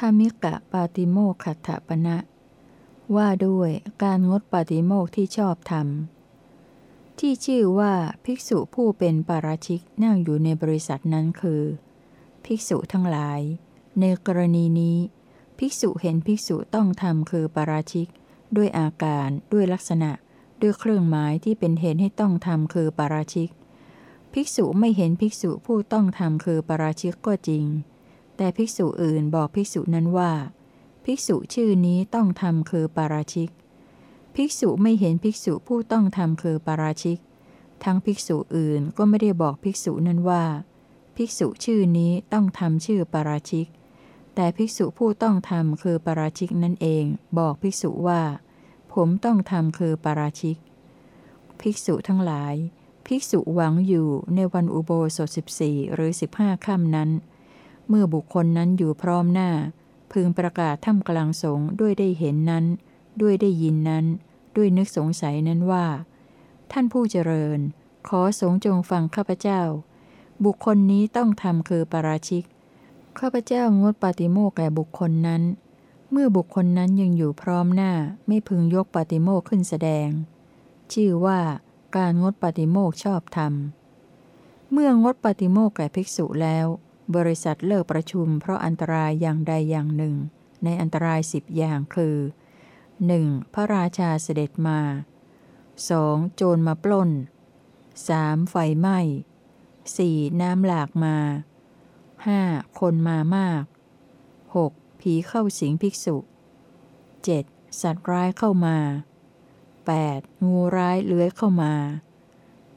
ธรรมิกะปาติโมกขัตถปณะ ว่าด้วยการงดปาติโมกที่ชอบธรรมที่ชื่อว่าภิกษุผู้เป็นปาราชิกนั่งอยู่ในบริษัทนั้นคือ ภิกษุทั้งหลาย ในกรณีนี้ ภิกษุเห็นภิกษุต้องทำคือปาราชิก ด้วยอาการ ด้วยลักษณะ ด้วยเครื่องหมายที่เป็นเหตุให้ต้องทำคือปาราชิก ภิกษุไม่เห็นภิกษุผู้ต้องทำคือปาราชิกก็จริง แต่ภิกษุอื่นบอกภิกษุนั้นว่า ภิกษุชื่อนี้ต้องทำคือปาราชิก ภิกษุไม่เห็นภิกษุผู้ต้องทำคือปาราชิก ทั้งภิกษุอื่นก็ไม่ได้บอกภิกษุนั้นว่า ภิกษุชื่อนี้ต้องทำชื่อปาราชิก แต่ภิกษุผู้ต้องทำคือปาราชิกนั่นเอง บอกภิกษุว่า ผมต้องทำคือปาราชิก ภิกษุทั้งหลาย ภิกษุหวังอยู่ในวันอุโบสถสิบสี่หรือสิบห้าค่ำนั้น เมื่อบุคคลนั้นอยู่พร้อมหน้า พึงประกาศท่ามกลางสงด้วยได้เห็นนั้น ด้วยได้ยินนั้น ด้วยนึกสงสัยนั้นว่า ท่านผู้เจริญ ขอสงฆ์จงฟังข้าพเจ้า บุคคลนี้ต้องทำคือปราชิก ข้าพเจ้างดปาติโมกแก่บุคคลนั้น เมื่อบุคคลนั้นยังอยู่พร้อมหน้า ไม่พึงยกปาติโมกขึ้นแสดง ชื่อว่าการงดปาติโมกชอบธรรม เมื่องดปาติโมกแก่ภิกษุแล้ว บริษัทเลิกประชุมเพราะอันตรายอย่างใดอย่างหนึ่ง ในอันตรายสิบอย่างคือ 1. พระราชาเสด็จมา 2. โจรมาปล้น 3. ไฟไหม้ 4. น้ำหลากมา 5. คนมามาก 6. ผีเข้าสิงภิกษุ 7. สัตว์ร้ายเข้ามา 8. งูร้ายเลื้อยเข้ามา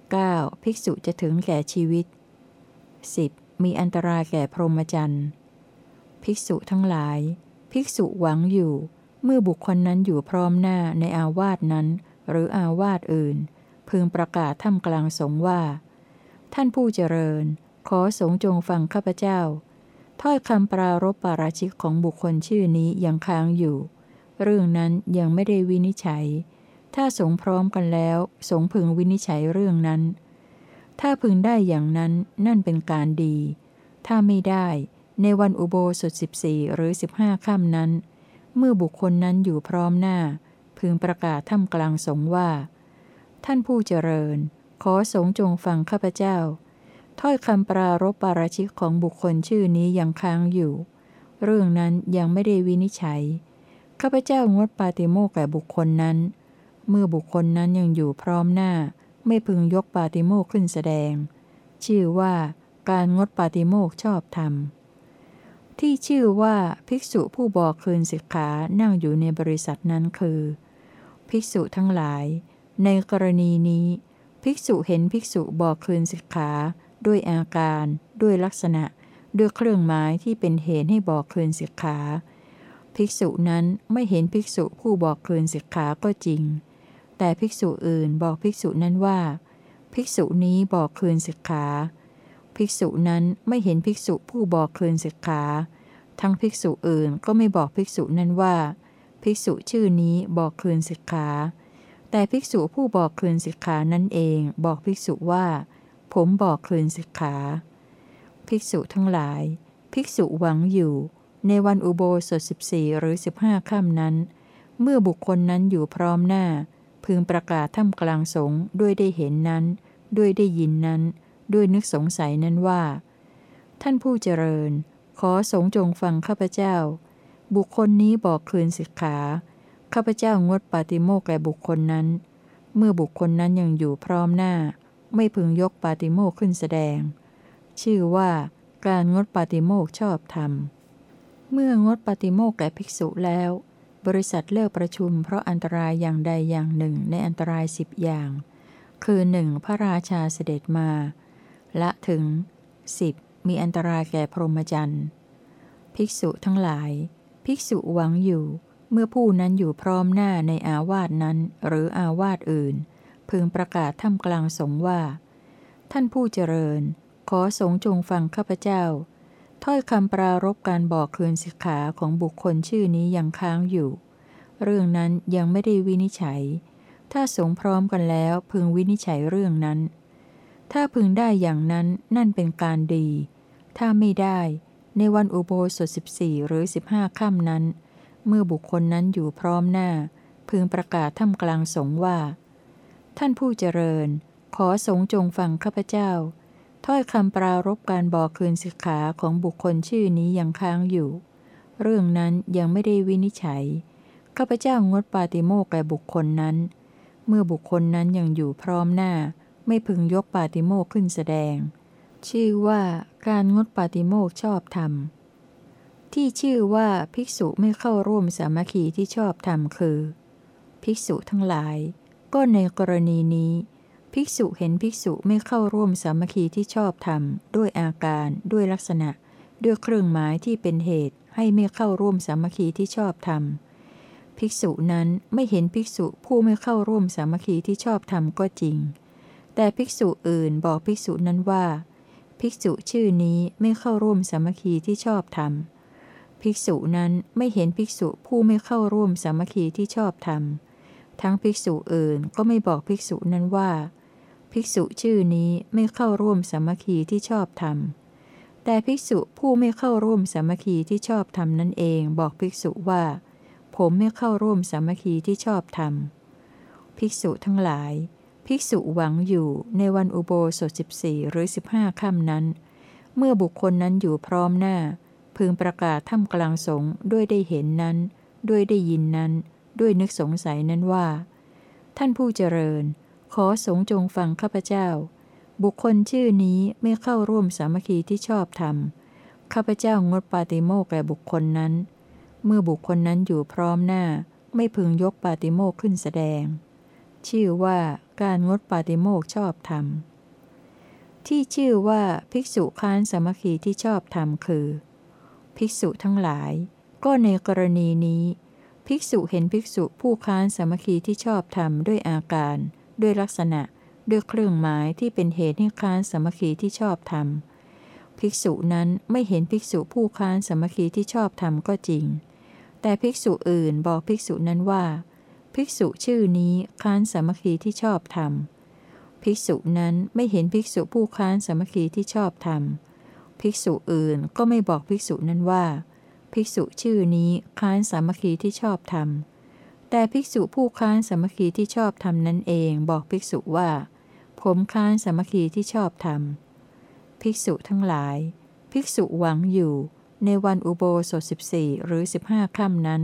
9. ภิกษุจะถึงแก่ชีวิต 10. มีอันตรายแก่พรหมจรรย์ ภิกษุทั้งหลาย ภิกษุหวังอยู่ เมื่อบุคคลนั้นอยู่พร้อมหน้าในอาวาสนั้น หรืออาวาสอื่น พึงประกาศท่ามกลางสงว่า ท่านผู้เจริญ ขอสงฆ์จงฟังข้าพเจ้า ถ้อยคำปรารบปาราชิกของบุคคลชื่อนี้ยังค้างอยู่ เรื่องนั้นยังไม่ได้วินิจฉัย ถ้าสงฆ์พร้อมกันแล้ว สงฆ์พึงวินิจฉัยเรื่องนั้น ถ้าพึงได้อย่างนั้นนั่นเป็นการดี ถ้าไม่ได้ในวันอุโบสถสิบสี่หรือสิบห้าค่ำนั้น เมื่อบุคคลนั้นอยู่พร้อมหน้า พึงประกาศท่ามกลางสงว่า ท่านผู้เจริญ ขอสงจงฟังข้าพเจ้า ถ้อยคำปรารบปาราชิกของบุคคลชื่อนี้ยังค้างอยู่ เรื่องนั้นยังไม่ได้วินิจฉัย ข้าพเจ้างดปาติโมกแก่บุคคลนั้น เมื่อบุคคลนั้นยังอยู่พร้อมหน้า ไม่พึงยกปาติโมกขึ้นแสดง ชื่อว่าการงดปาติโมกชอบธรรม ที่ชื่อว่าภิกษุผู้บอกคืนสิกขานั่งอยู่ในบริษัทนั้นคือ ภิกษุทั้งหลาย ในกรณีนี้ ภิกษุเห็นภิกษุบอกคืนสิกขาด้วยอาการ ด้วยลักษณะ ด้วยเครื่องหมายที่เป็นเหตุให้บอกคืนสิกขา ภิกษุนั้นไม่เห็นภิกษุผู้บอกคืนสิกขาก็จริง แต่ภิกษุอื่นบอกภิกษุนั้นว่า ภิกษุนี้บอกคืนสิกขา ภิกษุนั้นไม่เห็นภิกษุผู้บอกคืนสิกขา ทั้งภิกษุอื่นก็ไม่บอกภิกษุนั้นว่า ภิกษุชื่อนี้บอกคืนสิกขา แต่ภิกษุผู้บอกคืนสิกขานั่นเองบอกภิกษุว่า ผมบอกคืนสิกขา ภิกษุทั้งหลาย ภิกษุหวังอยู่ ในวันอุโบสถสิบสี่หรือสิบห้าค่ำนั้น เมื่อบุคคลนั้นอยู่พร้อมหน้า พึงประกาศท่ามกลางสงฆ์ด้วยได้เห็นนั้น ด้วยได้ยินนั้น ด้วยนึกสงสัยนั้นว่า ท่านผู้เจริญ ขอสงจงฟังข้าพเจ้า บุคคลนี้บอกคืนสิกขา ข้าพเจ้างดปาติโมกแก่บุคคลนั้น เมื่อบุคคลนั้นยังอยู่พร้อมหน้า ไม่พึงยกปาติโมกขึ้นแสดง ชื่อว่าการงดปาติโมกชอบธรรม เมื่องดปาติโมกแก่ภิกษุแล้ว บริษัทเลิกประชุมเพราะอันตรายอย่างใดอย่างหนึ่งในอันตรายสิบอย่าง คือหนึ่งพระราชาเสด็จมา ละถึง 10. มีอันตรายแก่พรหมจรรย์ ภิกษุทั้งหลาย ภิกษุหวังอยู่ เมื่อผู้นั้นอยู่พร้อมหน้าในอาวาสนั้น หรืออาวาสอื่น พึงประกาศท่ามกลางสงว่า ท่านผู้เจริญ ขอสงฆ์จงฟังข้าพเจ้า ถ้อยคำปรารบการบอกคืนสิกขาของบุคคลชื่อนี้ยังค้างอยู่ เรื่องนั้นยังไม่ได้วินิจฉัย ถ้าสงพร้อมกันแล้วพึงวินิจฉัยเรื่องนั้น ถ้าพึงได้อย่างนั้นนั่นเป็นการดี ถ้าไม่ได้ในวันอุโบสถ 14 หรือ 15ค่ำนั้น เมื่อบุคคลนั้นอยู่พร้อมหน้า พึงประกาศท่ามกลางสงว่า ท่านผู้เจริญ ขอสงจงฟังข้าพเจ้า ถ้อยคำปรารบการบอกคืนสิกขาของบุคคลชื่อนี้ยังค้างอยู่ เรื่องนั้นยังไม่ได้วินิจฉัย ข้าพเจ้างดปาติโมกแก่บุคคลนั้น เมื่อบุคคลนั้นยังอยู่พร้อมหน้า ไม่พึงยกปาติโมกขึ้นแสดง ชื่อว่าการงดปาติโมกชอบธรรม ที่ชื่อว่าภิกษุไม่เข้าร่วมสามัคคีที่ชอบธรรมคือ ภิกษุทั้งหลาย ก็ในกรณีนี้ ภิกษุเห็นภิกษุไม่เข้าร่วมสามัคคีที่ชอบธรรม ด้วยอาการด้วยลักษณะ ด้วยเครื่องหมายที่เป็นเหตุให้ไม่เข้าร่วมสามัคคีที่ชอบธรรม ภิกษุนั้นไม่เห็นภิกษุผู้ไม่เข้าร่วมสามัคคีที่ชอบธรรมก็จริง แต่ภิกษุอื่นบอกภิกษุนั้นว่า ภิกษุชื่อนี้ไม่เข้าร่วมสามัคคีที่ชอบธรรม ภิกษุนั้นไม่เห็นภิกษุผู้ไม่เข้าร่วมสามัคคีที่ชอบธรรม ทั้งภิกษุอื่นก็ไม่บอกภิกษุนั้นว่า ภิกษุชื่อนี้ไม่เข้าร่วมสามัคคีที่ชอบธรรม แต่ภิกษุผู้ไม่เข้าร่วมสามัคคีที่ชอบธรรมนั่นเอง บอกภิกษุว่า ผมไม่เข้าร่วมสามัคคีที่ชอบธรรม ภิกษุทั้งหลาย ภิกษุหวังอยู่ในวันอุโบสถ14หรือ15ค่ำนั้น เมื่อบุคคลนั้นอยู่พร้อมหน้า พึงประกาศท่ามกลางสงฆ์ด้วยได้เห็นนั้น ด้วยได้ยินนั้น ด้วยนึกสงสัยนั้นว่า ท่านผู้เจริญ ขอสงจงฟังข้าพเจ้า บุคคลชื่อนี้ไม่เข้าร่วมสามัคคีที่ชอบธรรม ข้าพเจ้างดปาติโมกแก่บุคคลนั้น เมื่อบุคคลนั้นอยู่พร้อมหน้า ไม่พึงยกปาติโมกขึ้นแสดง ชื่อว่าการงดปาติโมกชอบธรรม ที่ชื่อว่าภิกษุค้านสามัคคีที่ชอบธรรมคือ ภิกษุทั้งหลาย ก็ในกรณีนี้ ภิกษุเห็นภิกษุผู้ค้านสามัคคีที่ชอบธรรมด้วยอาการ ด้วยลักษณะ ด้วยเครื่องหมายที่เป็นเหตุให้ค้านสมคีที่ชอบธรรม ภิกษุนั้นไม่เห็นภิกษุผู้ค้านสมคีที่ชอบธรรมก็จริง แต่ภิกษุอื่นบอกภิกษุนั้นว่า ภิกษุชื่อนี้ค้านสมคีที่ชอบธรรม ภิกษุนั้นไม่เห็นภิกษุผู้ค้านสมคคีที่ชอบธรรม ภิกษุอื่นก็ไม่บอกภิกษุนั้นว่า ภิกษุชื่อนี้ค้านสามัคคีที่ชอบธรรม แต่ภิกษุผู้ค้านสมคีที่ชอบธรรมนั้นเองบอกภิกษุว่า ผมค้านสมคีที่ชอบธรรมภิกษุทั้งหลาย ภิกษุหวังอยู่ ในวันอุโบสถ14 หรือ 15ค่ำนั้น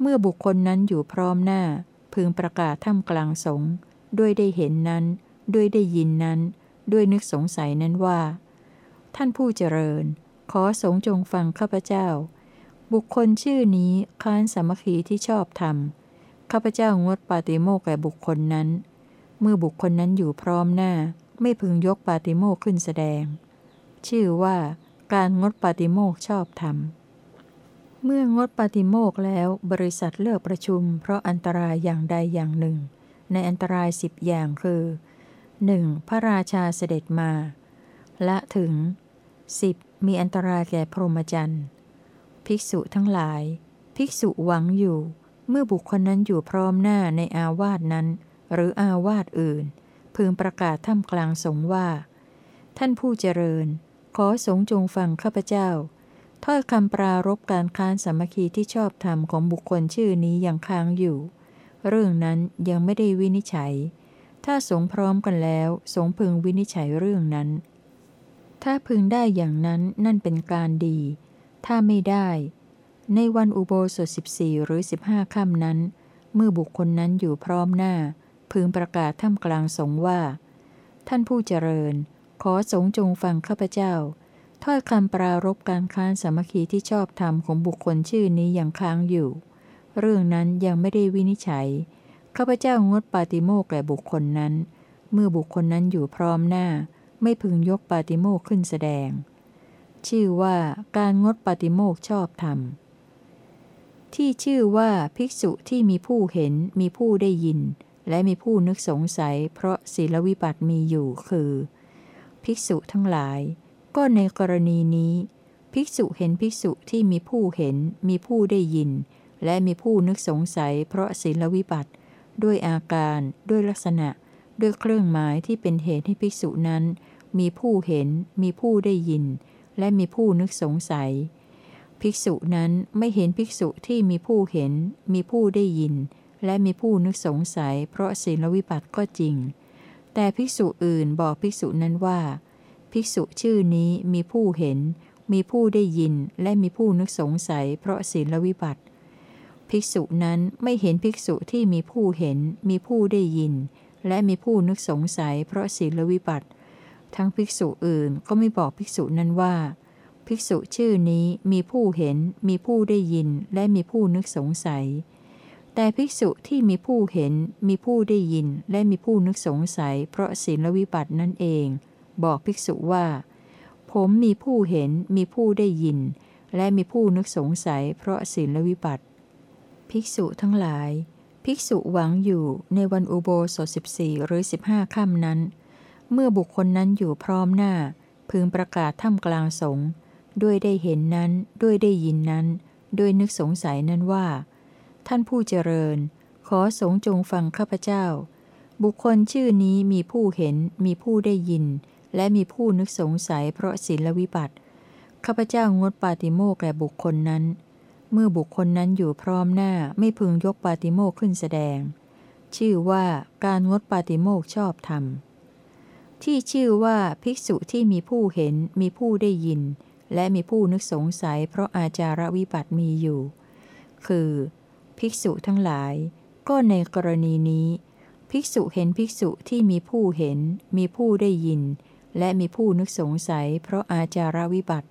เมื่อบุคคลนั้นอยู่พร้อมหน้า พึงประกาศท่ามกลางสงด้วยได้เห็นนั้น ด้วยได้ยินนั้น ด้วยนึกสงสัยนั้นว่า ท่านผู้เจริญ ขอสงจงฟังข้าพเจ้า บุคคลชื่อนี้ค้านสมคคีที่ชอบธรรม ข้าพเจ้างดปาติโมกแก่บุคคลนั้น เมื่อบุคคลนั้นอยู่พร้อมหน้า ไม่พึงยกปาติโมกขึ้นแสดง ชื่อว่าการงดปาติโมกชอบธรรม เมื่องดปาติโมกแล้วบริษัทเลิกประชุม เพราะอันตรายอย่างใดอย่างหนึ่ง ในอันตรายสิบอย่างคือ 1. พระราชาเสด็จมา ละถึง 10. มีอันตรายแก่พรหมจรรย์ ภิกษุทั้งหลาย ภิกษุหวังอยู่ เมื่อบุคคลนั้นอยู่พร้อมหน้าในอาวาสนั้น หรืออาวาสอื่น พึงประกาศท่ามกลางสงว่า ท่านผู้เจริญ ขอสงจงฟังข้าพเจ้าถ้อยคำปรารบการค้านสามัคคีที่ชอบธรรมของบุคคลชื่อนี้ยังค้างอยู่ เรื่องนั้นยังไม่ได้วินิจฉัย ถ้าสงพร้อมกันแล้ว สงพึงวินิจฉัยเรื่องนั้น ถ้าพึงได้อย่างนั้นนั่นเป็นการดี ถ้าไม่ได้ ในวันอุโบสถ14หรือ15ค่ำนั้น เมื่อบุคคลนั้นอยู่พร้อมหน้า พึงประกาศท่ามกลางสงว่า ท่านผู้เจริญ ขอสงจงฟังข้าพเจ้าถ้อยคำปรารบการค้านสามัคคีที่ชอบธรรมของบุคคลชื่อนี้ยังค้างอยู่ เรื่องนั้นยังไม่ได้วินิจฉัย ข้าพเจ้างดปาติโมกแก่บุคคลนั้น เมื่อบุคคลนั้นอยู่พร้อมหน้า ไม่พึงยกปาติโมกขึ้นแสดง ชื่อว่าการงดปาติโมกชอบธรรม ที่ชื่อว่าภิกษุที่มีผู้เห็นมีผู้ได้ยิน และมีผู้นึกสงสัย เพราะศีลวิบัติมีอยู่คือ ภิกษุทั้งหลาย ก็ในกรณีนี้ ภิกษุเห็นภิกษุที่มีผู้เห็นมีผู้ได้ยิน และมีผู้นึกสงสัย เพราะศีลวิบัติ ด้วยอาการด้วยลักษณะ ด้วยเครื่องหมายที่เป็นเหตุให้ภิกษุนั้น มีผู้เห็นมีผู้ได้ยิน และมีผู้นึกสงสัย ภิกษุนั้นไม่เห็นภิกษุที่มีผู้เห็น มีผู้ได้ยิน และมีผู้นึกสงสัย เพราะศีลวิบัติก็จริง แต่ภิกษุอื่นบอกภิกษุนั้นว่า ภิกษุชื่อนี้มีผู้เห็น มีผู้ได้ยิน และมีผู้นึกสงสัย เพราะศีลวิบัติ ภิกษุนั้นไม่เห็นภิกษุที่มีผู้เห็น มีผู้ได้ยิน และมีผู้นึกสงสัย เพราะศีลวิบัติ ทั้งภิกษุอื่นก็ไม่บอกภิกษุนั้นว่า ภิกษุชื่อนี้มีผู้เห็น มีผู้ได้ยินและมีผู้นึกสงสัย แต่ภิกษุที่มีผู้เห็น มีผู้ได้ยินและมีผู้นึกสงสัย เพราะศีลวิบัตินั่นเอง บอกภิกษุว่า ผมมีผู้เห็น มีผู้ได้ยิน และมีผู้นึกสงสัย เพราะศีลวิบัติ ภิกษุทั้งหลาย ภิกษุหวังอยู่ในวันอุโบสถสิบสี่หรือสิบห้าค่ำนั้น เมื่อบุคคลนั้นอยู่พร้อมหน้า พึงประกาศท่ามกลางสงฆ์ ด้วยได้เห็นนั้น ด้วยได้ยินนั้น ด้วยนึกสงสัยนั้นว่า ท่านผู้เจริญ ขอสงจงฟังข้าพเจ้า บุคคลชื่อนี้มีผู้เห็น มีผู้ได้ยิน และมีผู้นึกสงสัยเพราะศีลวิบัติ ข้าพเจ้างดปาติโมกแก่บุคคลนั้น เมื่อบุคคลนั้นอยู่พร้อมหน้าไม่พึงยกปาติโมกขึ้นแสดง ชื่อว่าการงดปาติโมกชอบธรรมที่ชื่อว่าภิกษุที่มีผู้เห็นมีผู้ได้ยิน และมีผู้นึกสงสัยเพราะอาจารวิบัติมีอยู่ คือ ภิกษุทั้งหลาย ก็ในกรณีนี้ ภิกษุเห็นภิกษุที่มีผู้เห็น มีผู้ได้ยิน และมีผู้นึกสงสัย เพราะอาจารวิบัติ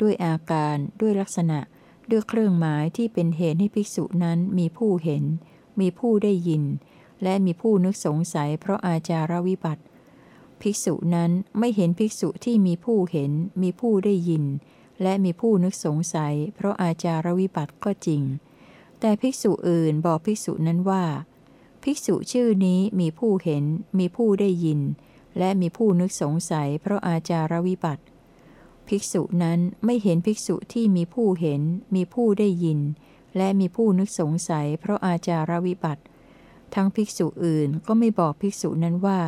ด้วยอาการด้วยลักษณะ ด้วยเครื่องหมายที่เป็นเหตุให้ภิกษุนั้นมีผู้เห็น มีผู้ได้ยิน และมีผู้นึกสงสัย เพราะอาจารวิบัติ ภิกษุนั้นไม่เห็นภิกษุที่มีผู้เห็น มีผู้ได้ยิน และมีผู้นึกสงสัย เพราะอาจารวิบัติก็จริง แต่ภิกษุอื่นบอกภิกษุนั้นว่า ภิกษุชื่อนี้มีผู้เห็น มีผู้ได้ยิน และมีผู้นึกสงสัย เพราะอาจารวิบัติ ภิกษุนั้นไม่เห็นภิกษุที่มีผู้เห็น มีผู้ได้ยิน และมีผู้นึกสงสัย เพราะอาจารวิบัติ ทั้งภิกษุอื่นก็ไม่บอกภิกษุนั้นว่า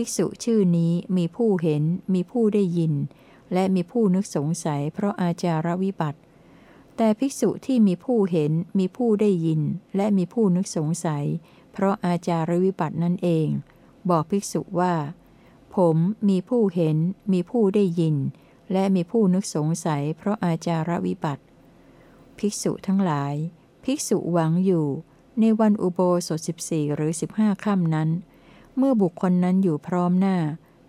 ภิกษุชื่อนี้มีผู้เห็น มีผู้ได้ยิน และมีผู้นึกสงสัย เพราะอาจารวิบัติ แต่ภิกษุที่มีผู้เห็น มีผู้ได้ยิน และมีผู้นึกสงสัย เพราะอาจารวิบัตินั่นเอง บอกภิกษุว่า ผมมีผู้เห็น มีผู้ได้ยิน และมีผู้นึกสงสัย เพราะอาจารวิบัติ ภิกษุทั้งหลาย ภิกษุหวังอยู่ ในวันอุโบสถสิบสี่หรือสิบห้าค่ำนั้น เมื่อบุคคลนั้นอยู่พร้อมหน้า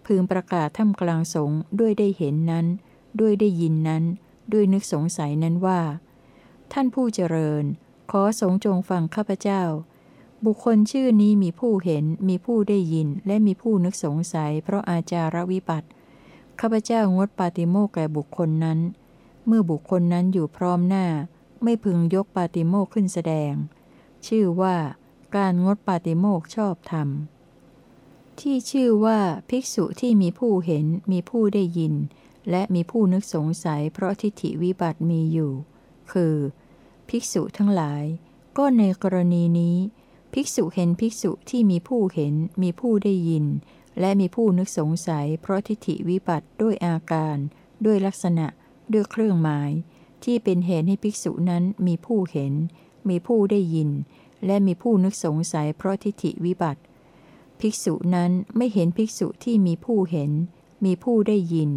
พึงประกาศท่ามกลางสงด้วยได้เห็นนั้น ด้วยได้ยินนั้น ด้วยนึกสงสัยนั้นว่า ท่านผู้เจริญ ขอสงจงฟังข้าพเจ้า บุคคลชื่อนี้มีผู้เห็น มีผู้ได้ยิน และมีผู้นึกสงสัย เพราะอาจารวิบัติข้าพเจ้างดปาติโมกแก่บุคคลนั้น เมื่อบุคคลนั้นอยู่พร้อมหน้า ไม่พึงยกปาติโมกขึ้นแสดง ชื่อว่า การงดปาติโมกชอบธรรม ที่ชื่อว่าภิกษุที่มีผู้เห็นมีผู้ได้ยิน และมีผู้นึกสงสัยเพราะทิฏฐิวิบัติมีอยู่ คือ ภิกษุทั้งหลาย ก็ในกรณีนี้ ภิกษุเห็นภิกษุที่มีผู้เห็นมีผู้ได้ยิน และมีผู้นึกสงสัย เพราะทิฏฐิวิบัติด้วยอาการ ด้วยลักษณะ ด้วยเครื่องหมาย ที่เป็นเหตุให้ภิกษุนั้นมีผู้เห็น มีผู้ได้ยิน และมีผู้นึกสงสัย เพราะทิฏฐิวิบัติ ภิกษุนั้นไม่เห็นภิกษุที่มีผู้เห็น มีผู้ได้ยิน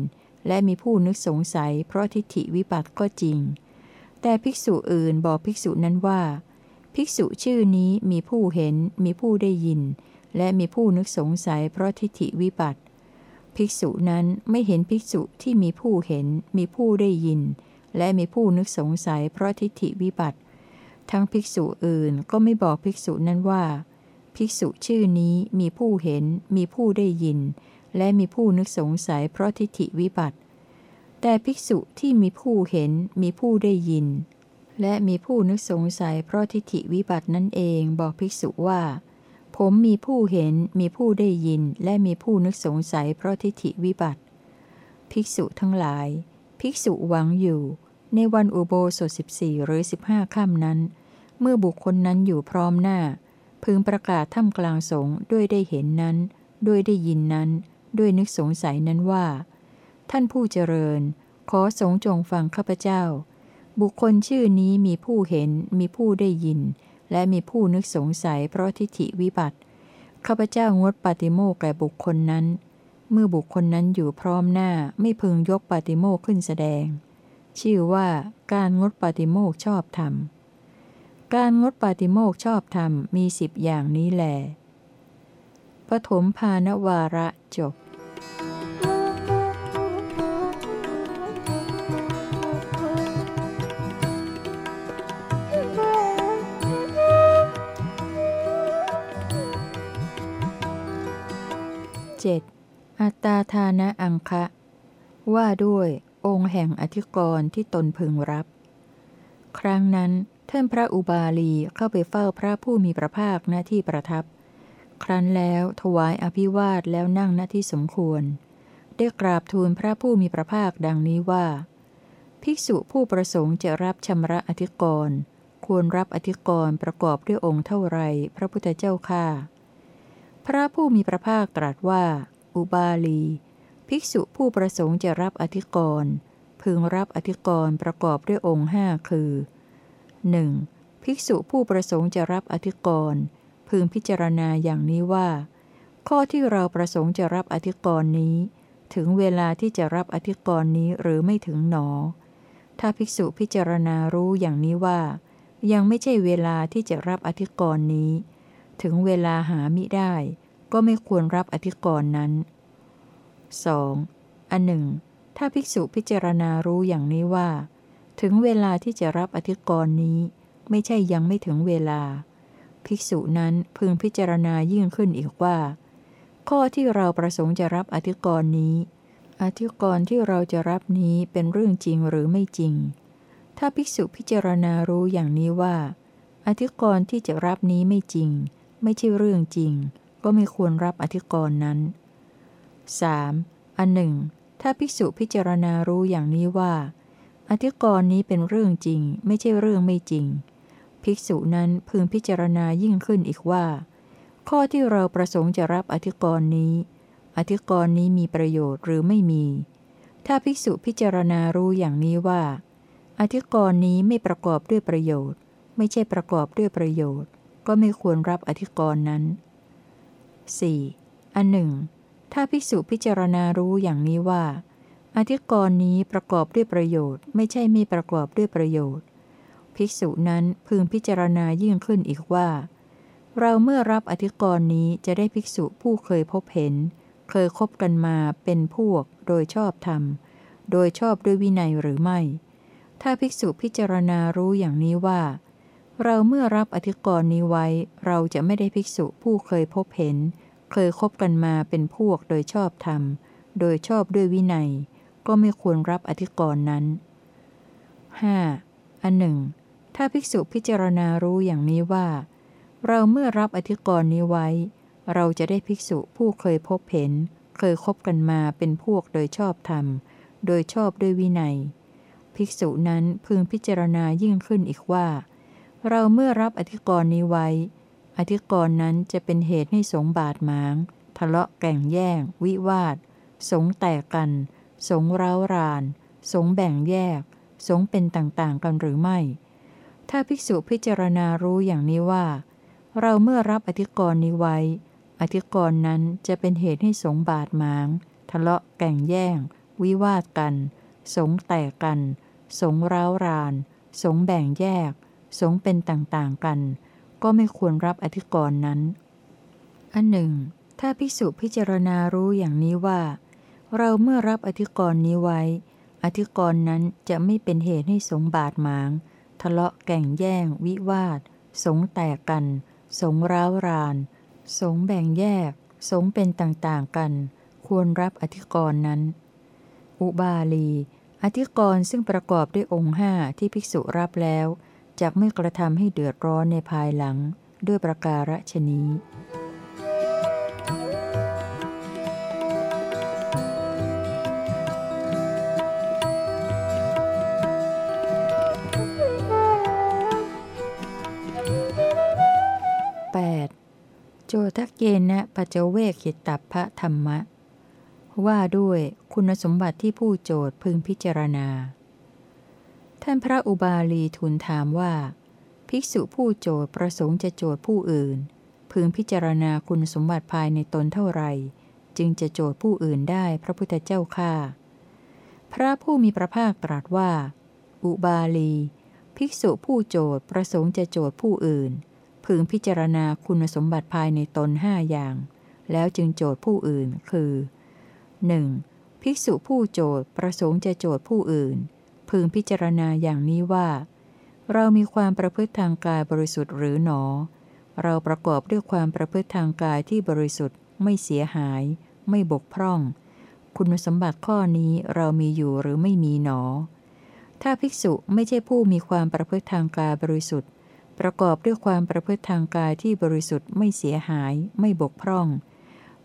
และมีผู้นึกสงสัย เพราะทิฏฐิวิบัติก็จริง แต่ภิกษุอื่นบอกภิกษุนั้นว่า ภิกษุชื่อนี้มีผู้เห็น มีผู้ได้ยิน และมีผู้นึกสงสัย เพราะทิฏฐิวิบัติ ภิกษุนั้นไม่เห็นภิกษุที่มีผู้เห็น มีผู้ได้ยิน และมีผู้นึกสงสัย เพราะทิฏฐิวิบัติ ทั้งภิกษุอื่นก็ไม่บอกภิกษุนั้นว่า ภิกษุชื่อนี้มีผู้เห็น มีผู้ได้ยิน และมีผู้นึกสงสัยเพราะทิฏฐิวิบัติ แต่ภิกษุที่มีผู้เห็น มีผู้ได้ยิน และมีผู้นึกสงสัยเพราะทิฏฐิวิบัตินั่นเองบอกภิกษุว่า ผมมีผู้เห็น มีผู้ได้ยิน และมีผู้นึกสงสัยเพราะทิฏฐิวิบัติ ภิกษุทั้งหลาย ภิกษุหวังอยู่ ในวันอุโบสถสิบสี่หรือสิบห้าค่ำนั้น เมื่อบุคคลนั้นอยู่พร้อมหน้า พึงประกาศท่ามกลางสงฆ์ด้วยได้เห็นนั้น ด้วยได้ยินนั้น ด้วยนึกสงสัยนั้นว่า ท่านผู้เจริญ ขอสงจงฟังข้าพเจ้า บุคคลชื่อนี้มีผู้เห็น มีผู้ได้ยิน และมีผู้นึกสงสัยเพราะทิฏฐิวิบัติ ข้าพเจ้างดปาติโมกแก่บุคคลนั้น เมื่อบุคคลนั้นอยู่พร้อมหน้าไม่พึงยกปาติโมกขึ้นแสดง ชื่อว่าการงดปาติโมกชอบธรรม การงดปาติโมกชอบธรรมมีสิบอย่างนี้แหลปฐมภานวาระจบ 7. อัตตาทานะอังคะ ว่าด้วยองค์แห่งอธิกรณ์ที่ตนพึงรับ ครั้งนั้น ท่านพระอุบาลีเข้าไปเฝ้าพระผู้มีพระภาคณที่ประทับ ครั้นแล้วถวายอภิวาทแล้วนั่งณที่สมควร ได้กราบทูลพระผู้มีพระภาคดังนี้ว่า ภิกษุผู้ประสงค์จะรับชำระอธิกรณ์ควรรับอธิกรณ์ประกอบด้วยองค์เท่าไรพระพุทธเจ้าข้าพระผู้มีพระภาคตรัสว่า อุบาลี ภิกษุผู้ประสงค์จะรับอธิกรณ์พึงรับอธิกรณ์ประกอบด้วยองค์ห้าคือ 1. ภิกษุผู้ประสงค์จะรับอธิกรณ์พึงพิจารณาอย่างนี้ว่า ข้อที่เราประสงค์จะรับอธิกรณ์นี้ ถึงเวลาที่จะรับอธิกรณ์นี้หรือไม่ถึงหนอ ถ้าภิกษุพิจารณารู้อย่างนี้ว่า ยังไม่ใช่เวลาที่จะรับอธิกรณ์นี้ ถึงเวลาหามิได้ ก็ไม่ควรรับอธิกรณ์นั้น 2. อันหนึ่งถ้าภิกษุพิจารณารู้อย่างนี้ว่า ถึงเวลาที่จะรับอธิกรณ์นี้ ไม่ใช่ยังไม่ถึงเวลา ภิกษุนั้นพึงพิจารณายิ่งขึ้นอีกว่า ข้อที่เราประสงค์จะรับอธิกรณ์นี้ อธิกรณ์ที่เราจะรับนี้เป็นเรื่องจริงหรือไม่จริง ถ้าภิกษุพิจารณารู้อย่างนี้ว่า อธิกรณ์ที่จะรับนี้ไม่จริง ไม่ใช่เรื่องจริง ก็ไม่ควรรับอธิกรณ์นั้น 3. อันหนึ่งถ้าภิกษุพิจารณารู้อย่างนี้ว่า อธิกรณ์นี้เป็นเรื่องจริง ไม่ใช่เรื่องไม่จริง ภิกษุนั้นพึงพิจารณายิ่งขึ้นอีกว่า ข้อที่เราประสงค์จะรับอธิกรณ์นี้ อธิกรณ์นี้มีประโยชน์หรือไม่มี ถ้าภิกษุพิจารณารู้อย่างนี้ว่า อธิกรณ์นี้ไม่ประกอบด้วยประโยชน์ ไม่ใช่ประกอบด้วยประโยชน์ ก็ไม่ควรรับอธิกรณ์นั้น 4. อันหนึ่งถ้าภิกษุพิจารณารู้อย่างนี้ว่า อธิกรณ์นี้ประกอบด้วยประโยชน์ ไม่ใช่ไม่ประกอบด้วยประโยชน์ ภิกษุนั้นพึงพิจารณายิ่งขึ้นอีกว่า เราเมื่อรับอธิกรณ์นี้จะได้ภิกษุผู้เคยพบเห็น เคยคบกันมาเป็นพวก โดยชอบธรรม โดยชอบด้วยวินัยหรือไม่ ถ้าภิกษุพิจารณารู้อย่างนี้ว่า เราเมื่อรับอธิกรณ์นี้ไว้ เราจะไม่ได้ภิกษุผู้เคยพบเห็น เคยคบกันมาเป็นพวกโดยชอบธรรม โดยชอบด้วยวินัย ก็ไม่ควรรับอธิกรณ์นั้น 5. อันหนึ่ง ถ้าภิกษุพิจารณารู้อย่างนี้ว่า เราเมื่อรับอธิกรณ์นี้ไว้ เราจะได้ภิกษุผู้เคยพบเห็น เคยคบกันมาเป็นพวกโดยชอบธรรม โดยชอบด้วยวินัย ภิกษุนั้นพึงพิจารณายิ่งขึ้นอีกว่า เราเมื่อรับอธิกรณ์นี้ไว้ อธิกรณ์นั้นจะเป็นเหตุให้สงบาดหมาง ทะเลาะแก่งแย่ง วิวาท สงแตกกัน สงร้าวราน สงแบ่งแยก สงเป็นต่างๆกันหรือไม่ ถ้าภิกษุพิจารณารู้อย่างนี้ว่า เราเมื่อรับอธิกรณ์นี้ไว้ อธิกรณ์นั้นจะเป็นเหตุให้สงบาดหมาง ทะเลาะแก่งแย่ง วิวาทกัน สงแตกกัน สงร้าวราน สงแบ่งแยก สงเป็นต่างๆกัน ก็ไม่ควรรับอธิกรณ์นั้น อันหนึ่ง ถ้าภิกษุพิจารณารู้อย่างนี้ว่า เราเมื่อรับอธิกรณ์นี้ไว้ อธิกรณ์นั้นจะไม่เป็นเหตุให้สงบาดหมาง ทะเลาะแก่งแย่ง วิวาท สงแตกกัน สงร้าวราน สงแบ่งแยก สงเป็นต่างๆกัน ควรรับอธิกรณ์นั้น อุบาลี อธิกรณ์ซึ่งประกอบด้วยองค์ห้าที่ภิกษุรับแล้วจักไม่กระทำให้เดือดร้อนในภายหลัง ด้วยประการฉนี้ ทกเกณะปัจเวกขิตตัพพธรรมะ ว่าด้วยคุณสมบัติที่ผู้โจทย์พึงพิจารณา ท่านพระอุบาลีทูลถามว่า ภิกษุผู้โจทย์ประสงค์จะโจทย์ผู้อื่น พึงพิจารณาคุณสมบัติภายในตนเท่าไหร่ จึงจะโจทย์ผู้อื่นได้พระพุทธเจ้าข้าพระผู้มีพระภาคตรัสว่า อุบาลี ภิกษุผู้โจทย์ประสงค์จะโจทย์ผู้อื่น พึงพิจารณาคุณสมบัติภายในตนห้าอย่าง แล้วจึงโจทย์ผู้อื่น คือ 1. ภิกษุผู้โจทย์ประสงค์จะโจทย์ผู้อื่น พึงพิจารณาอย่างนี้ว่า เรามีความประพฤติทางกายบริสุทธิ์หรือหนอ เราประกอบด้วยความประพฤติทางกายที่บริสุทธิ์ ไม่เสียหาย ไม่บกพร่อง คุณสมบัติข้อนี้เรามีอยู่หรือไม่มีหนอ ถ้าภิกษุไม่ใช่ผู้มีความประพฤติทางกายบริสุทธิ์ ประกอบด้วยความประพฤติทางกายที่บริสุทธิ์ไม่เสียหาย ไม่บกพร่อง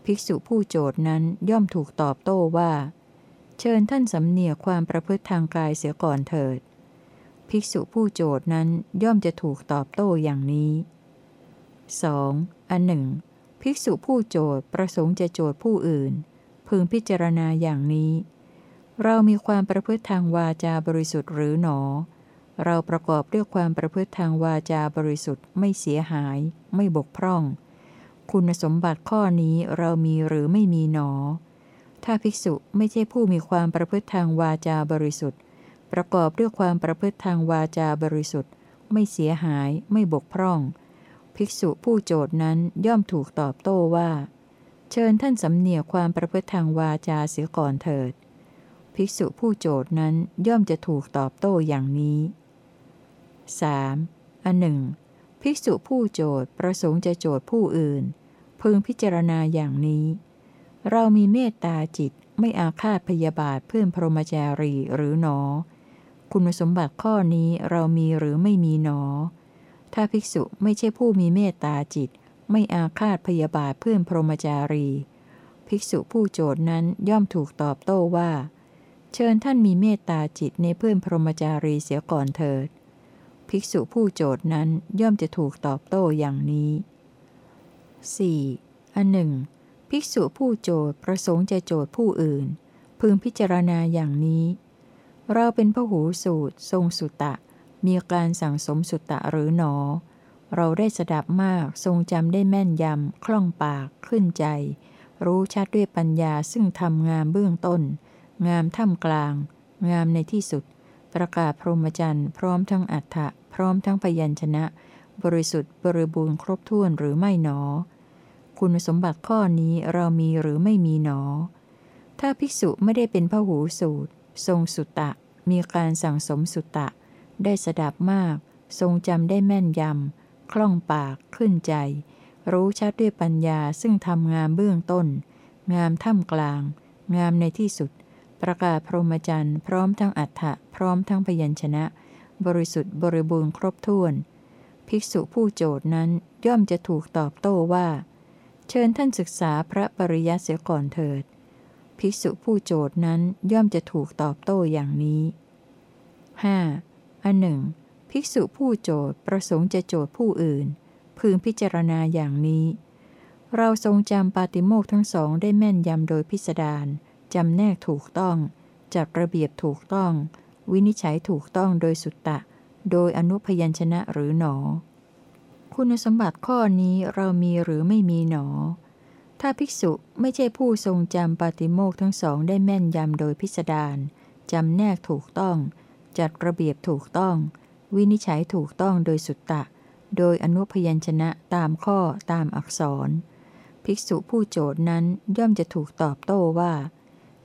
ภิกษุผู้โจทย์นั้นย่อมถูกตอบโต้ว่า เชิญท่านสำเนียกความประพฤติทางกายเสียก่อนเถิด ภิกษุผู้โจทย์นั้นย่อมจะถูกตอบโต้อย่างนี้ 2. อันหนึ่งภิกษุผู้โจทย์ประสงค์จะโจทย์ผู้อื่น พึงพิจารณาอย่างนี้ เรามีความประพฤติทางวาจาบริสุทธิ์หรือหนอ เราประกอบด้วยความประพฤติทางวาจาบริสุทธิ์ไม่เสียหาย ไม่บกพร่อง คุณสมบัติข้อนี้เรามีหรือไม่มีหนอ ถ้าภิกษุไม่ใช่ผู้มีความประพฤติทางวาจาบริสุทธิ์ ประกอบด้วยความประพฤติทางวาจาบริสุทธิ์ ไม่เสียหาย ไม่บกพร่อง ภิกษุผู้โจทย์นั้นย่อมถูกตอบโต้ว่า เชิญท่านสำเนียกความประพฤติทางวาจาเสียก่อนเถิด ภิกษุผู้โจทย์นั้นย่อมจะถูกตอบโต้อย่างนี้ 3. อันหนึ่ง ภิกษุผู้โจทย์ประสงค์จะโจทย์ผู้อื่น พึงพิจารณาอย่างนี้ เรามีเมตตาจิตไม่อาฆาตพยาบาทเพื่อนพรหมจารีหรือหนอ คุณสมบัติข้อนี้เรามีหรือไม่มีหนอ ถ้าภิกษุไม่ใช่ผู้มีเมตตาจิต ไม่อาฆาตพยาบาทเพื่อนพรหมจารี ภิกษุผู้โจทย์นั้นย่อมถูกตอบโต้ว่า เชิญท่านมีเมตตาจิตในเพื่อนพรหมจารีเสียก่อนเถิด ภิกษุผู้โจทนั้นย่อมจะถูกตอบโต้อย่างนี้ 4. อันหนึ่ง ภิกษุผู้โจทย์ประสงค์จะโจทผู้อื่น พึงพิจารณาอย่างนี้ เราเป็นพระหูสูตร ทรงสุตะ มีการสั่งสมสุตะหรือหนอ เราได้สดับมากทรงจำได้แม่นยำ คล่องปากขึ้นใจ รู้ชัดด้วยปัญญาซึ่งทำงามเบื้องต้น งามท่ามกลาง งามในที่สุด ประกาศพรหมจรรย์พร้อมทั้งอัฏฐะพร้อมทั้งพยัญชนะ บริสุทธิ์บริบูรณ์ครบถ้วนหรือไม่หนอ คุณสมบัติข้อนี้เรามีหรือไม่มีหนอ ถ้าภิกษุไม่ได้เป็นพระหูสูตร ทรงสุตตะ มีการสั่งสมสุตตะ ได้สดับมาก ทรงจำได้แม่นยำ คล่องปากขึ้นใจ รู้ชัดด้วยปัญญาซึ่งทำงามเบื้องต้น งามท่ามกลาง งามในที่สุด ประกาศพรหมจรรย์พร้อมทั้งอัฏฐะพร้อมทั้งพยัญชนะ บริสุทธิ์บริบูรณ์ครบถ้วน ภิกษุผู้โจทย์นั้นย่อมจะถูกตอบโต้ว่า เชิญท่านศึกษาพระปริยัติเสียก่อนเถิด ภิกษุผู้โจทย์นั้นย่อมจะถูกตอบโต้อย่างนี้ 5. อันหนึ่ง ภิกษุผู้โจทย์ประสงค์จะโจทย์ผู้อื่น พึงพิจารณาอย่างนี้ เราทรงจำปาติโมกทั้งสองได้แม่นยำโดยพิสดาร จำแนกถูกต้อง จัดระเบียบถูกต้อง วินิจฉัยถูกต้องโดยสุตตะ โดยอนุพยัญชนะหรือหนอ คุณสมบัติข้อนี้เรามีหรือไม่มีหนอ ถ้าภิกษุไม่ใช่ผู้ทรงจำปาติโมกทั้งสองได้แม่นยำโดยพิสดารจำแนกถูกต้อง จัดระเบียบถูกต้อง วินิจฉัยถูกต้องโดยสุตตะ โดยอนุพยัญชนะตามข้อตามอักษร ภิกษุผู้โจทย์นั้นย่อมจะถูกตอบโต้ว่า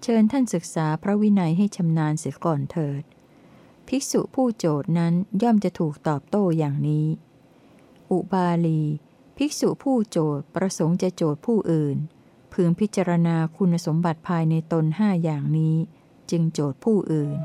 เชิญท่านศึกษาพระวินัยให้ชำนาญเสียก่อนเถิด ภิกษุผู้โจทย์นั้นย่อมจะถูกตอบโต้อย่างนี้ อุบาลี ภิกษุผู้โจทย์ประสงค์จะโจทย์ผู้อื่น พึงพิจารณาคุณสมบัติภายในตนห้าอย่างนี้ จึงโจทย์ผู้อื่น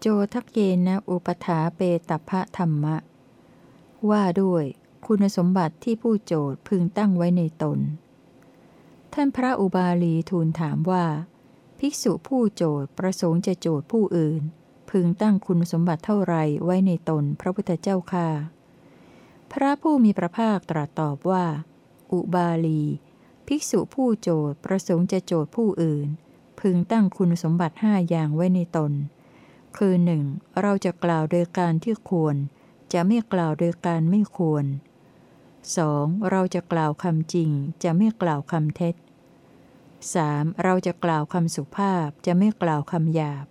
โจทักเยนะอุปถาเปตพะธรรมะ ว่าด้วย คุณสมบัติที่ผู้โจทพึงตั้งไว้ในตน ท่านพระอุบาลีทูลถามว่า ภิกษุผู้โจทประสงค์จะโจทผู้อื่น พึงตั้งคุณสมบัติเท่าไรไว้ในตนพระพุทธเจ้าค่าพระผู้มีพระภาคตรัสตอบว่า อุบาลี ภิกษุผู้โจทประสงค์จะโจทผู้อื่น พึงตั้งคุณสมบัติห้าอย่างไว้ในตน คือหนึ่งเราจะกล่าวโดยการที่ควร จะไม่กล่าวโดยการไม่ควร 2. เราจะกล่าวคำจริง จะไม่กล่าวคำเท็จ 3. เราจะกล่าวคำสุภาพจะไม่กล่าวคำหยาบ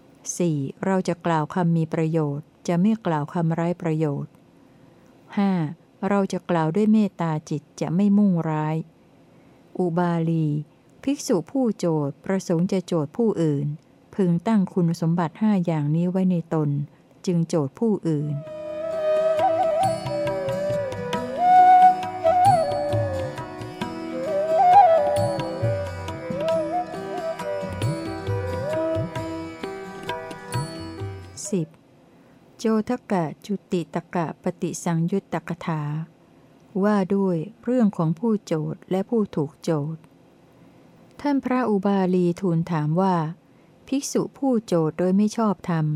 4. เราจะกล่าวคำมีประโยชน์ จะไม่กล่าวคำไร้ประโยชน์ 5. เราจะกล่าวด้วยเมตตาจิตจะไม่มุ่งร้าย อุบาลี ภิกษุผู้โจทย์ประสงค์จะโจทย์ผู้อื่น พึงตั้งคุณสมบัติห้าอย่างนี้ไว้ในตน จึงโจทย์ผู้อื่น 10. โจทกะจุติตกะปฏิสังยุตตกถา ว่าด้วยเรื่องของผู้โจทและผู้ถูกโจทท่านพระอุบาลีทูลถามว่า ภิกษุผู้โจทย์โดยไม่ชอบธรรม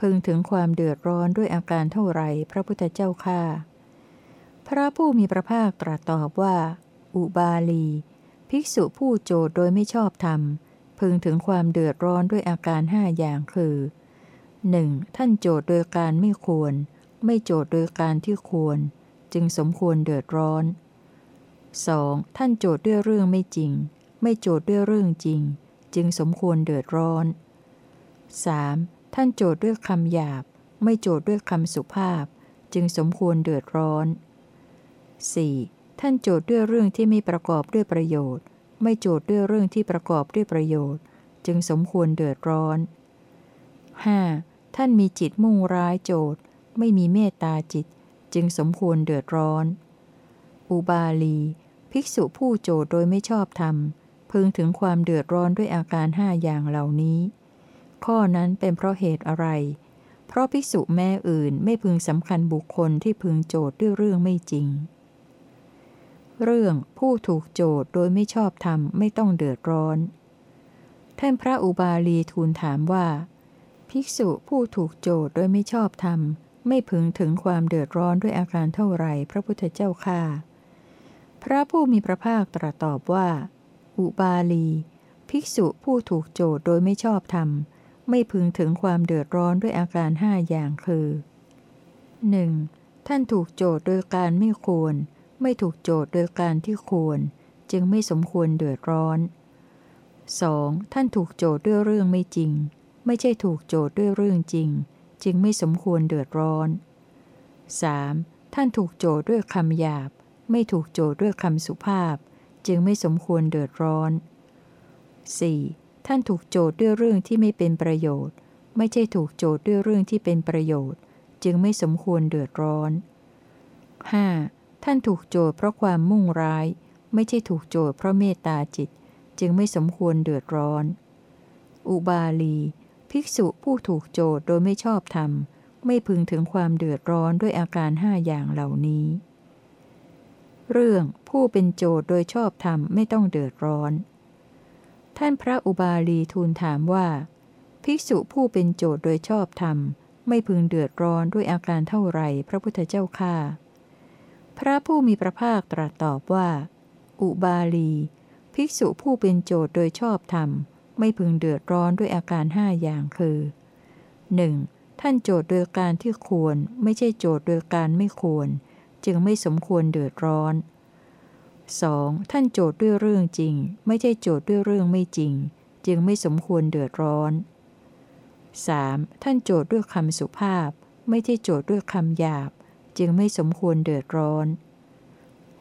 พึงถึงความเดือดร้อนด้วยอาการเท่าไรพระพุทธเจ้าข้าพระผู้มีพระภาคตรัสตอบว่า อุบาลี ภิกษุผู้โจทย์โดยไม่ชอบธรรม พึงถึงความเดือดร้อนด้วยอาการห้าอย่างคือหนึ่งท่านโจทย์โดยการไม่ควร ไม่โจทย์โดยการที่ควร จึงสมควรเดือดร้อน 2. ท่านโจทย์ด้วยเรื่องไม่จริง ไม่โจทย์ด้วยเรื่องจริง จึงสมควรเดือดร้อน 3. ท่านโจทย์ด้วยคำหยาบ ไม่โจทย์ด้วยคำสุภาพ จึงสมควรเดือดร้อน 4. ท่านโจทย์ด้วยเรื่องที่ไม่ประกอบด้วยประโยชน์ ไม่โจทย์ด้วยเรื่องที่ประกอบด้วยประโยชน์ จึงสมควรเดือดร้อน 5. ท่านมีจิตมุ่งร้ายโจทย์ ไม่มีเมตตาจิต จึงสมควรเดือดร้อน อุบาลี ภิกษุผู้โจทย์โดยไม่ชอบธรรม พึงถึงความเดือดร้อนด้วยอาการห้าอย่างเหล่านี้ ข้อนั้นเป็นเพราะเหตุอะไร เพราะภิกษุแม่อื่นไม่พึงสำคัญบุคคลที่พึงโจทย์ด้วยเรื่องไม่จริง เรื่องผู้ถูกโจทย์โดยไม่ชอบธรรมไม่ต้องเดือดร้อน ท่านพระอุบาลีทูลถามว่า ภิกษุผู้ถูกโจทย์โดยไม่ชอบธรรมไม่พึงถึงความเดือดร้อนด้วยอาการเท่าไรพระพุทธเจ้าค่าพระผู้มีพระภาคตรัสตอบว่า อุบาลี ภิกษุผู้ถูกโจทย์โดยไม่ชอบธรรม ไม่พึงถึงความเดือดร้อนด้วยอาการห้าอย่างคือ 1. ท่านถูกโจทย์โดยการไม่ควร ไม่ถูกโจทย์โดยการที่ควร จึงไม่สมควรเดือดร้อน 2. ท่านถูกโจทย์ด้วยเรื่องไม่จริง ไม่ใช่ถูกโจทย์ด้วยเรื่องจริง จึงไม่สมควรเดือดร้อน 3. ท่านถูกโจทย์ด้วยคำหยาบ ไม่ถูกโจทย์ด้วยคำสุภาพ จึงไม่สมควรเดือดร้อน 4. ท่านถูกโจทย์ด้วยเรื่องที่ไม่เป็นประโยชน์ ไม่ใช่ถูกโจทย์ด้วยเรื่องที่เป็นประโยชน์ จึงไม่สมควรเดือดร้อน 5. ท่านถูกโจทย์เพราะความมุ่งร้าย ไม่ใช่ถูกโจทย์เพราะเมตตาจิต จึงไม่สมควรเดือดร้อน อุบาลี ภิกษุผู้ถูกโจทย์โดยไม่ชอบธรรม ไม่พึงถึงความเดือดร้อนด้วยอาการห้าอย่างเหล่านี้ เรื่องผู้เป็นโจทย์โดยชอบธรรมไม่ต้องเดือดร้อน ท่านพระอุบาลีทูลถามว่า ภิกษุผู้เป็นโจทย์โดยชอบธรรม ไม่พึงเดือดร้อนด้วยอาการเท่าไรพระพุทธเจ้าค่าพระผู้มีพระภาคตรัสตอบว่า อุบาลี ภิกษุผู้เป็นโจทย์โดยชอบธรรม ไม่พึงเดือดร้อนด้วยอาการห้าอย่างคือ 1. ท่านโจทย์โดยการที่ควรไม่ใช่โจทย์โดยการไม่ควร จึงไม่สมควรเดือดร้อน 2. ท่านโจทย์ด้วยเรื่องจริง ไม่ใช่โจทย์ด้วยเรื่องไม่จริง จึงไม่สมควรเดือดร้อน 3. ท่านโจทย์ด้วยคำสุภาพ ไม่ใช่โจทย์ด้วยคำหยาบ จึงไม่สมควรเดือดร้อน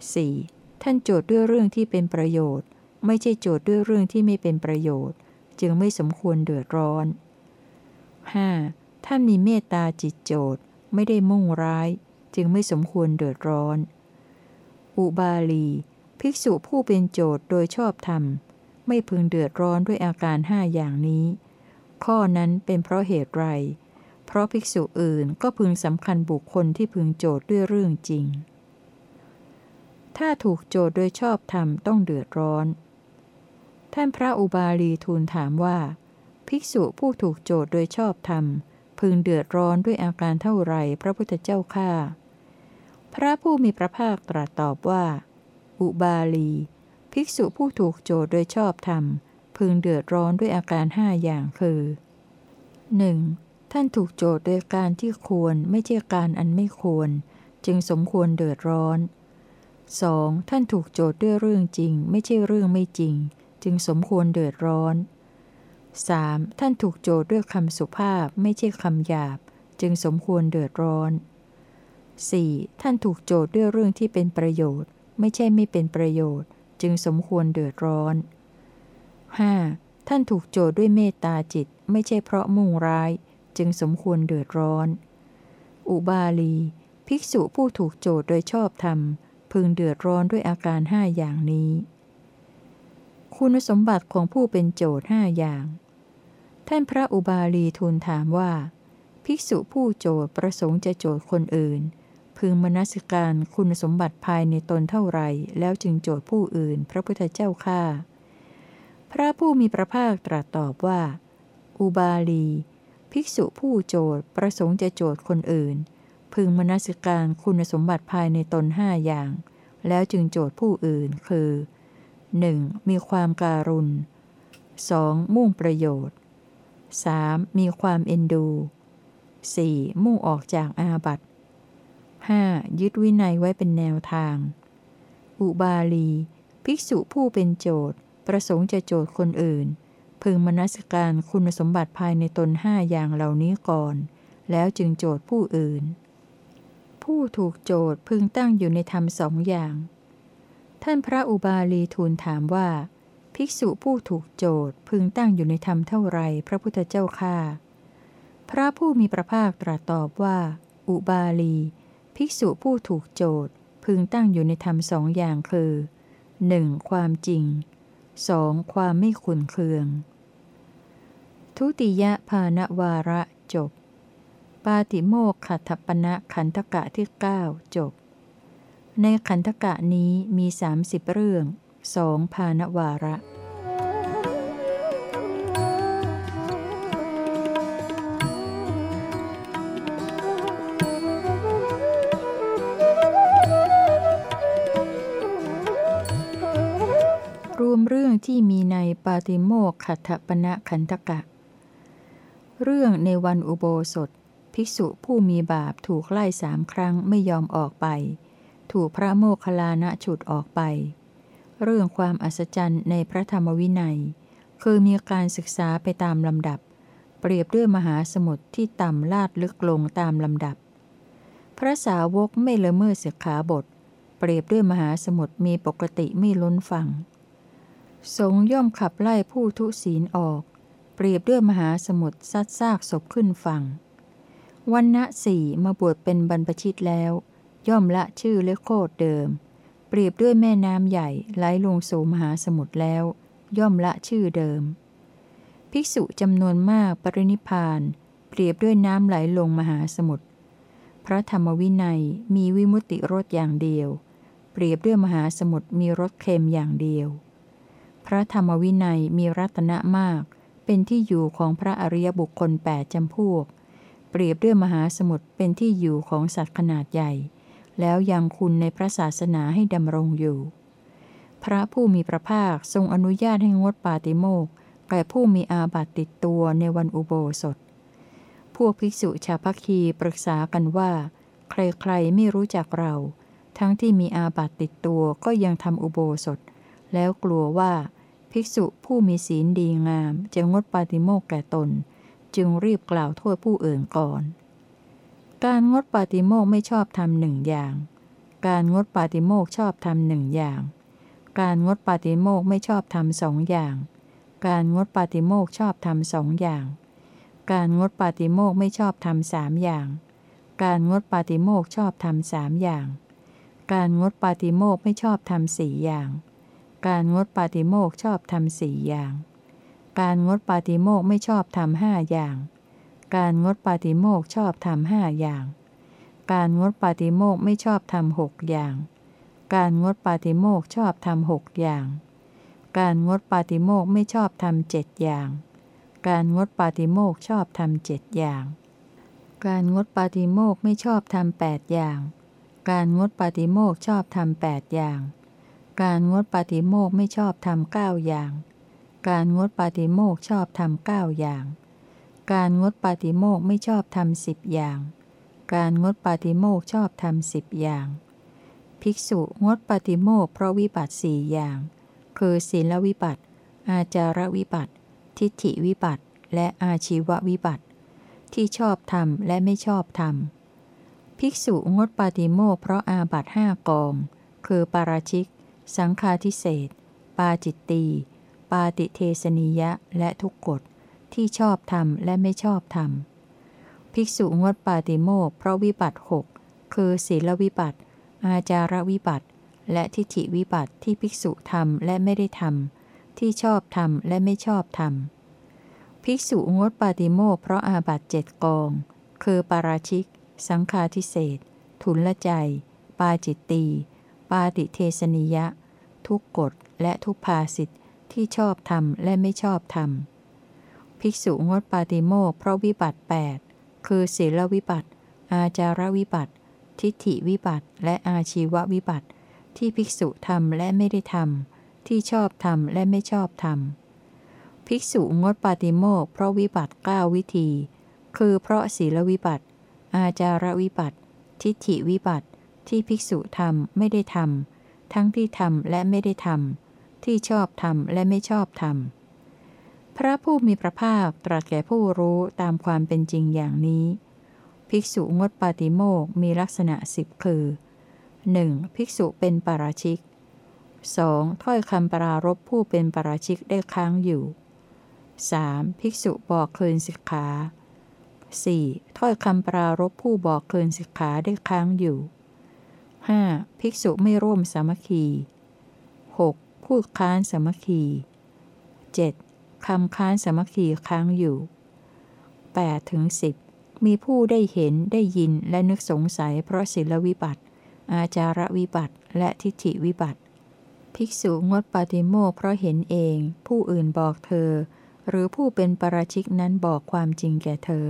4. ท่านโจทย์ด้วยเรื่องที่เป็นประโยชน์ ไม่ใช่โจทย์ด้วยเรื่องที่ไม่เป็นประโยชน์ จึงไม่สมควรเดือดร้อน 5. ท่านมีเมตตาจิตโจทย์ไม่ได้มุ่งร้าย จึงไม่สมควรเดือดร้อน อุบาลี ภิกษุผู้เป็นโจทย์โดยชอบธรรม ไม่พึงเดือดร้อนด้วยอาการห้าอย่างนี้ ข้อนั้นเป็นเพราะเหตุไร เพราะภิกษุอื่นก็พึงสำคัญบุคคลที่พึงโจทย์ด้วยเรื่องจริง ถ้าถูกโจทย์โดยชอบธรรมต้องเดือดร้อน ท่านพระอุบาลีทูลถามว่า ภิกษุผู้ถูกโจทย์โดยชอบธรรมพึงเดือดร้อนด้วยอาการเท่าไรพระพุทธเจ้าข้า พระผู้มีพระภาคตรัสตอบว่า อุบาลี ภิกษุผู้ถูกโจทย์โดยชอบธรรม พึงเดือดร้อนด้วยอาการห้าอย่างคือ 1. ท่านถูกโจทย์โดยการที่ควรไม่ใช่การอันไม่ควร จึงสมควรเดือดร้อน 2. ท่านถูกโจทย์ด้วยเรื่องจริง ไม่ใช่เรื่องไม่จริง จึงสมควรเดือดร้อน 3. ท่านถูกโจทย์ด้วยคำสุภาพไม่ใช่คำหยาบ จึงสมควรเดือดร้อน 4. ท่านถูกโจทย์ด้วยเรื่องที่เป็นประโยชน์ ไม่ใช่ไม่เป็นประโยชน์ จึงสมควรเดือดร้อน 5. ท่านถูกโจทย์ด้วยเมตตาจิต ไม่ใช่เพราะมุ่งร้าย จึงสมควรเดือดร้อน อุบาลี ภิกษุผู้ถูกโจทย์โดยชอบธรรม พึงเดือดร้อนด้วยอาการห้าอย่างนี้ คุณสมบัติของผู้เป็นโจทย์ห้าอย่าง ท่านพระอุบาลีทูลถามว่า ภิกษุผู้โจทย์ประสงค์จะโจทย์คนอื่น พึงมนสิการคุณสมบัติภายในตนเท่าไร แล้วจึงโจทย์ผู้อื่น พระพุทธเจ้าข้าพระผู้มีพระภาคตรัสตอบว่า อุบาลี ภิกษุผู้โจทย์ประสงค์จะโจทย์คนอื่น พึงมนสิการคุณสมบัติภายในตนห้าอย่าง แล้วจึงโจทย์ผู้อื่น คือ 1. มีความการุณ 2. มุ่งประโยชน์ 3. มีความเอ็นดู 4. มุ่งออกจากอาบัติ 5. ยึดวินัยไว้เป็นแนวทาง อุบาลี ภิกษุผู้เป็นโจทย์ ประสงค์จะโจทย์คนอื่น พึงมนัสการคุณสมบัติภายในตนห้าอย่างเหล่านี้ก่อน แล้วจึงโจทย์ผู้อื่น ผู้ถูกโจทย์พึงตั้งอยู่ในธรรมสองอย่าง ท่านพระอุบาลีทูลถามว่า ภิกษุผู้ถูกโจทย์พึงตั้งอยู่ในธรรมเท่าไรพระพุทธเจ้าค่าพระผู้มีพระภาคตรัสตอบว่า อุบาลี ภิกษุผู้ถูกโจทย์พึงตั้งอยู่ในธรรมสองอย่างคือ 1. ความจริง 2. ความไม่ขุนเคือง ทุติยภาณวาระจบ ปาติโมกขัตปณะขันธกะที่ 9 จบ ในขันธกะนี้มี 30 เรื่องสองภาณวาระ ที่มีในปาติโมกขัตปณะขันธกะ เรื่องในวันอุโบสถ ภิกษุผู้มีบาปถูกไล่สามครั้งไม่ยอมออกไป ถูกพระโมคคัลลานะฉุดออกไป เรื่องความอัศจรรย์ในพระธรรมวินัย คือมีการศึกษาไปตามลำดับ เปรียบด้วยมหาสมุทรที่ต่ำลาดลึกลงตามลำดับ พระสาวกไม่ละเมิดสิกขาบท เปรียบด้วยมหาสมุทรมีปกติไม่ล้นฝั่ง สงย่อมขับไล่ผู้ทุศีลออก เปรียบด้วยมหาสมุทรซัดซากศพขึ้นฝั่ง วันณะสี่มาบวชเป็นบรรพชิตแล้ว ย่อมละชื่อและโคดเดิม เปรียบด้วยแม่น้ำใหญ่ไหลลงสู่มหาสมุทรแล้ว ย่อมละชื่อเดิม ภิกษุจำนวนมากปรินิพาน เปรียบด้วยน้ำไหลลงมหาสมุทรพระธรรมวินัยมีวิมุติรสอย่างเดียว เปรียบด้วยมหาสมุทรมีรสเค็มอย่างเดียว พระธรรมวินัยมีรัตนะมาก เป็นที่อยู่ของพระอริยบุคคลแปดจำพวก เปรียบด้วยมหาสมุทรเป็นที่อยู่ของสัตว์ขนาดใหญ่ แล้วยังคุณในพระศาสนาให้ดำรงอยู่ พระผู้มีพระภาคทรงอนุญาตให้งดปาติโมกแก่ผู้มีอาบัติติดตัวในวันอุโบสถ พวกภิกษุชาวพัคีปรึกษากันว่า ใครๆไม่รู้จักเรา ทั้งที่มีอาบัติติดตัวก็ยังทำอุโบสถ แล้วกลัวว่า ภิกษุผู้มีศีลดีงาม จะงดปาติโมกแก่ตน จึงรีบกล่าวโทษผู้อื่นก่อน การงดปาติโมกไม่ชอบทำหนึ่งอย่าง การงดปาติโมกชอบทำหนึ่งอย่าง การงดปาติโมกไม่ชอบทำสองอย่าง การงดปาติโมกชอบทำสองอย่าง การงดปาติโมกไม่ชอบทำสามอย่าง การงดปาติโมกชอบทำสามอย่างการงดปาติโมกไม่ชอบทำสี่อย่าง การงดปาติโมกชอบทำสี่อย่าง การงดปาติโมกไม่ชอบทำห้าอย่าง การงดปาติโมกชอบทำห้าอย่าง การงดปาติโมกไม่ชอบทำหกอย่าง การงดปาติโมกชอบทำหกอย่าง การงดปาติโมกไม่ชอบทำเจ็ดอย่าง การงดปาติโมกชอบทำเจ็ดอย่าง การงดปาติโมกไม่ชอบทำแปดอย่าง การงดปาติโมกชอบทำแปดอย่าง การงดปาติโมกไม่ชอบทำเก้าอย่าง การงดปาติโมกชอบทำเก้าอย่าง การงดปาติโมกไม่ชอบทำสิบอย่าง การงดปาติโมกชอบทำสิบอย่าง ภิกษุงดปาติโมกเพราะวิบัติสี่อย่าง คือศีลวิบัติ อาจารวิบัติ ทิฏฐิวิบัติ และอาชีววิบัติ ที่ชอบทำและไม่ชอบทำภิกษุงดปาติโมกเพราะอาบัตห้ากอง คือปาราชิก สังฆาทิเศษปาจิตตี ปาติเทสนิยะและทุกกฎที่ชอบทำและไม่ชอบทำภิกษุงดปาติโมกเพราะวิบัติหกคือศีลวิบัติ อาจารวิบัติ และทิฏฐิวิบัติที่ภิกษุทำและไม่ได้ทำที่ชอบทำและไม่ชอบทำภิกษุงดปาติโมกเพราะอาบัตเจ็ดกอง คือปาราชิก สังฆาทิเศษ ทุนละใจ ปาจิตตี ปาติเทสนิยะ ทุกกฎและทุกภาสิทธิ์ที่ชอบทำและไม่ชอบทำภิกษุงดปาติโมกเพราะวิบัติ 8 คือศีลวิบัติ อาจารวิบัติ ทิฏฐิวิบัติ และอาชีววิบัติ ที่ภิกษุทำและไม่ได้ทำที่ชอบทำและไม่ชอบทำภิกษุงดปาติโมกเพราะวิบัติ 9 วิธี คือเพราะศีลวิบัติ อาจารวิบัติ ทิฏฐิวิบัติ ที่ภิกษุทำไม่ได้ทำทั้งที่ทำและไม่ได้ทำที่ชอบทำและไม่ชอบทำพระผู้มีพระภาคตรัสแก่ผู้รู้ตามความเป็นจริงอย่างนี้ ภิกษุงดปาติโมกมีลักษณะสิบคือ 1. ภิกษุเป็นปาราชิก 2. ถ้อยคำปรารบผู้เป็นปาราชิกได้ค้างอยู่ 3. ภิกษุบอกคืนสิกขา 4. ถ้อยคำปรารบผู้บอกคืนสิกขาได้ค้างอยู่ 5. ภิกษุไม่ร่วมสามัคคี 6. พูดค้านสามัคคี 7. คำค้านสามัคคีค้างอยู่8ถึง10 มีผู้ได้เห็นได้ยินและนึกสงสัยเพราะศีลวิบัติ อาจารวิบัติ และทิฏฐิวิบัติ ภิกษุงดปาติโมกเพราะเห็นเอง ผู้อื่นบอกเธอ หรือผู้เป็นปราชิกนั้นบอกความจริงแก่เธอ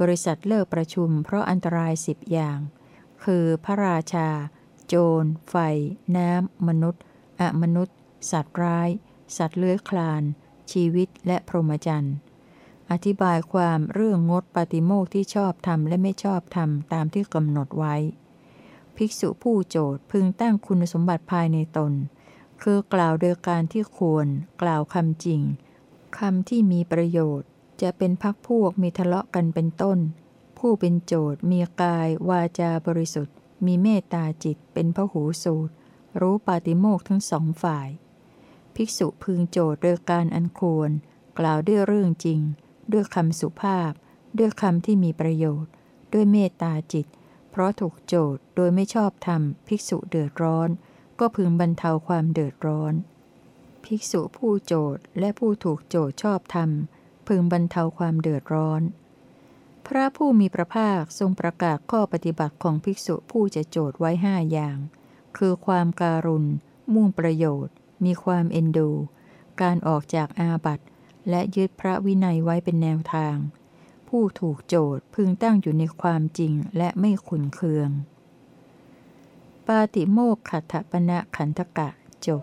บริษัทเลิกประชุมเพราะอันตรายสิบอย่าง คือพระราชา โจร ไฟ น้ำ มนุษย์ อมนุษย์ สัตว์ร้าย สัตว์เลื้อยคลาน ชีวิตและพรหมจรรย์ อธิบายความเรื่องงดปาติโมกที่ชอบทำและไม่ชอบทำตามที่กำหนดไว้ ภิกษุผู้โจทย์พึงตั้งคุณสมบัติภายในตน คือกล่าวโดยการที่ควร กล่าวคำจริงคำที่มีประโยชน์ จะเป็นพักพวกมีทะเลาะกันเป็นต้น ผู้เป็นโจทย์มีกาย วาจาบริสุทธิ์ มีเมตตาจิตเป็นพหูสูตร รู้ปาติโมกทั้งสองฝ่าย ภิกษุพึงโจทย์โดยการอันควร กล่าวด้วยเรื่องจริง ด้วยคำสุภาพ ด้วยคำที่มีประโยชน์ ด้วยเมตตาจิต เพราะถูกโจทย์โดยไม่ชอบธรรม ภิกษุเดือดร้อน ก็พึงบรรเทาความเดือดร้อน ภิกษุผู้โจทย์และผู้ถูกโจทย์ชอบธรรม พึงบรรเทาความเดือดร้อน พระผู้มีพระภาคทรงประกาศข้อปฏิบัติของภิกษุผู้จะโจทย์ไว้ห้าอย่าง คือความการุณ มุ่งประโยชน์ มีความเอ็นดู การออกจากอาบัติ และยึดพระวินัยไว้เป็นแนวทาง ผู้ถูกโจทย์พึงตั้งอยู่ในความจริงและไม่ขุนเคือง ปาติโมกขัตถปณะขันธกะจบ